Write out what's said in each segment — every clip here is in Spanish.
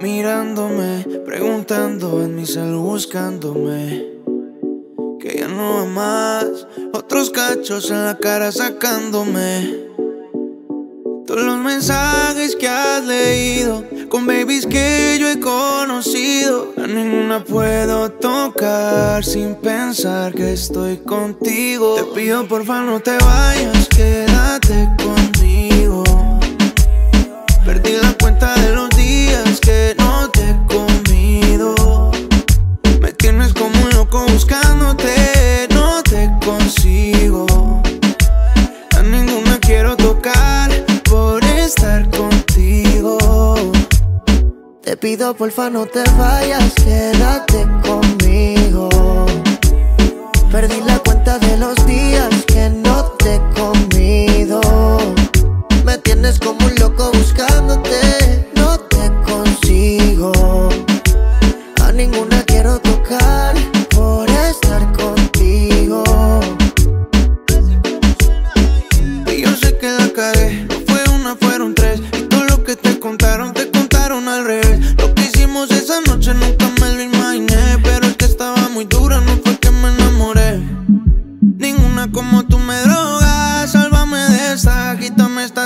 mirándome, preguntando en mi cel buscándome. Que ya no más, otros cachos en la cara sacándome. Todos los mensajes que has leído, con babies que yo he conocido, a ninguna puedo tocar sin pensar que estoy contigo. Te pido porfa no te vayas, quédate conmigo. Pido porfa no te vayas, quédate conmigo. Perdí la cuenta de los días que no te he comido. Me tienes como un loco buscándote, no te consigo. A ninguna quiero tocar por estar contigo. Y yo sé que la no fue una, fueron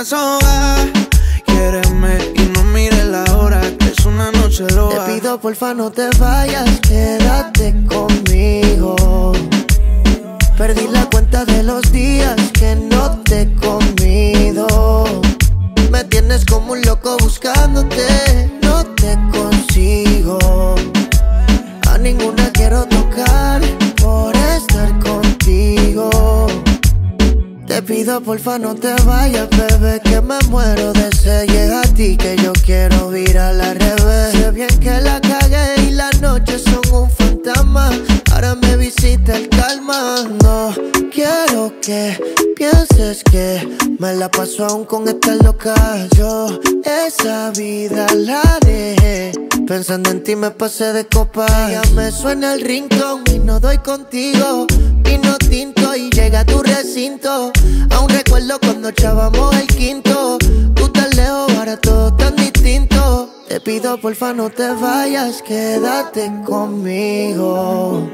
esta soga. Quiéreme y no mires la hora, que es una noche Te loca. pido porfa no te vayas, quédate conmigo. Perdí la cuenta de los días que no te he comido. Me tienes como porfa no te vayas, bebé, que me muero de sed. Llega a ti que yo quiero ir a la revés. Sé bien que la cagué y las noches son un fantasma. Ahora me visita el calma. No quiero que pienses que me la paso aún con esta loca. Yo esa vida la dejé. Pensando en ti me pasé de copa. Ya me suena el rincón y no doy contigo. Vino tinto y llega a tu recinto. Aún recuerdo cuando echábamos el quinto. Tú tan lejos, ahora todo tan distinto. Te pido porfa no te vayas, quédate conmigo.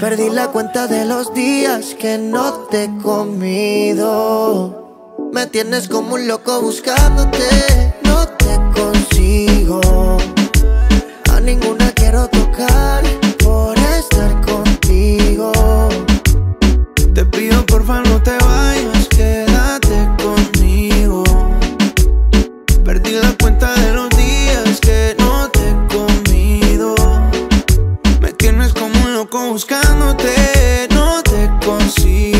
Perdí la cuenta de los días que no te he comido. Me tienes como un loco buscándote, Te pido porfa no te vayas, quédate conmigo. Perdí la cuenta de los días que no te he comido. Me tienes como un loco buscándote, no te consigo.